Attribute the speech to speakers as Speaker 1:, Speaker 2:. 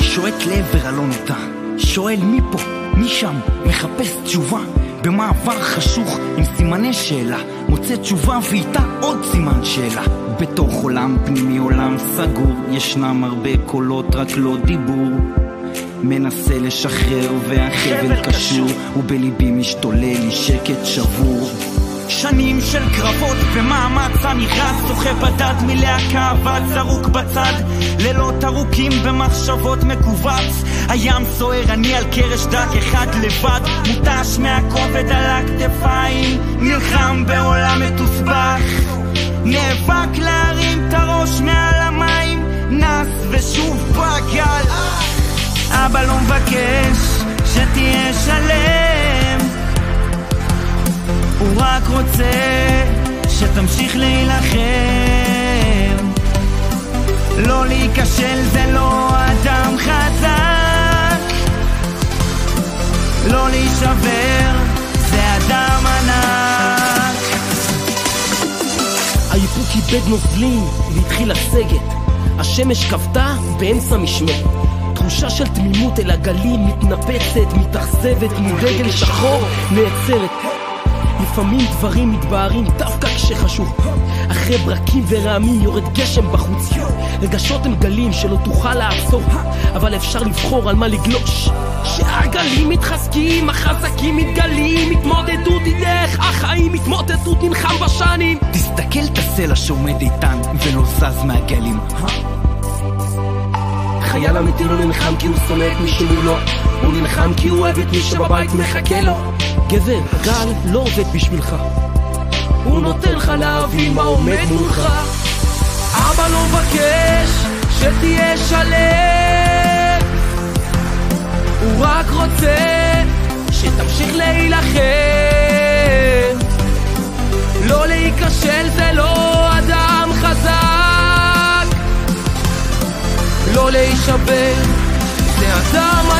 Speaker 1: שועט לעבר הלא נודע, שואל מי פה, מי שם, מחפש תשובה. במעבר חשוך עם סימני שאלה, מוצא תשובה ואיתה עוד סימן שאלה. בתוך עולם פנימי עולם סגור, ישנם הרבה קולות רק לא דיבור. מנסה לשחרר והחבל קשור, ובליבי משתולל לי שקט שבור. שנים של קרבות ומאמץ רץ, סוחב בדד מלהקה אבד זרוק בצד. לילות ארוכים במחשבות מכווץ. הים סוער, אני על קרש דק אחד לבד. מותש מהכובד על הכתפיים נלחם בעולם מתוסבך. נאבק להרים את הראש מעל המים. נס ושוב בגל. אבא לא מבקש שתהיה שלם הוא רק רוצה שתמשיך להילחם. לא להיכשל זה לא אדם חזק. לא להישבר זה אדם ענק.
Speaker 2: האיפוק איבד נוזלים והתחיל לסגת. השמש כבתה באמצע משמרת תחושה של תמימות אל הגלים מתנפצת, מתאכזבת מדגל שחור נעצרת לפעמים דברים מתבהרים דווקא כשחשוב. אחרי ברקים ורעמים יורד גשם בחוץ. רגשות הם גלים שלא תוכל לעצור. אבל אפשר לבחור על מה לגלוש. שהגלים מתחזקים, החזקים מתגלים. התמודדות היא דרך החיים, התמודדות נלחם בשנים?
Speaker 1: תסתכל את הסלע שעומד איתן ולא זז מהגלים.
Speaker 2: חייל אמיתי לא נלחם כי הוא שונא את מי שמולו הוא נלחם כי הוא אוהב את מי שבבית מחכה לו. גבר, הגל לא עובד בשבילך. הוא נותן לך להבין מה עומד מולך. אבא לא מבקש שתהיה שלם. הוא רק רוצה שתמשיך להילחם. לא להיכשל זה לא אדם חזק. לא להישבר זה אדם